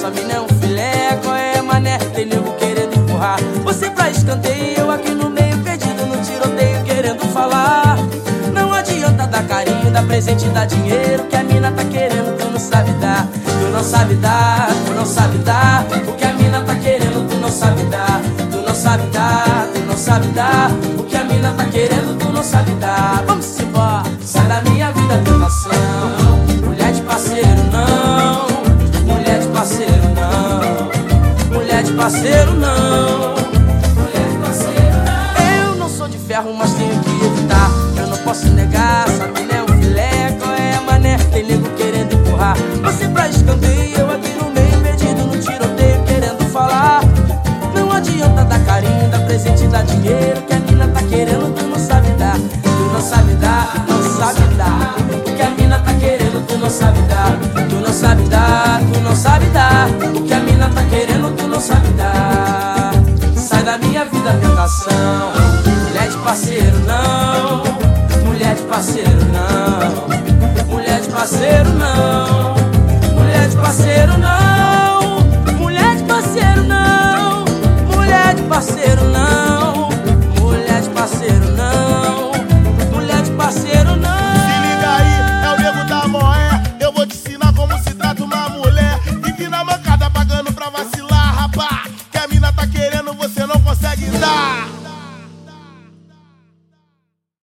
Sua mina é um filé, qual é, mané? Tem nego querendo empurrar. Você pra escanteio, eu aqui no meio perdido No tiroteio querendo falar. Não adianta dar carinho, dar presente, dar dinheiro Que a mina tá querendo, tu não sabe dar. Tu não sabe dar, tu não sabe dar. O que a mina tá querendo, tu não sabe dar. Tu não sabe dar, tu não sabe dar. O que a mina tá querendo, tu não sabe dar. Vamos embora, sai da minha vida, tentação parceiro, não. Eu não sou de ferro, mas tenho que evitar. Eu não posso negar, essa mina é um filé Qual é a mané? Tem nego querendo empurrar. Você pra escanteio, eu aqui no meio Perdido no tiroteio, querendo falar. Não adianta dar carinho, dar sabe dar Sai da minha vida, tentação. Mulher de parceiro, não. Mulher de parceiro, não. Mulher de parceiro, não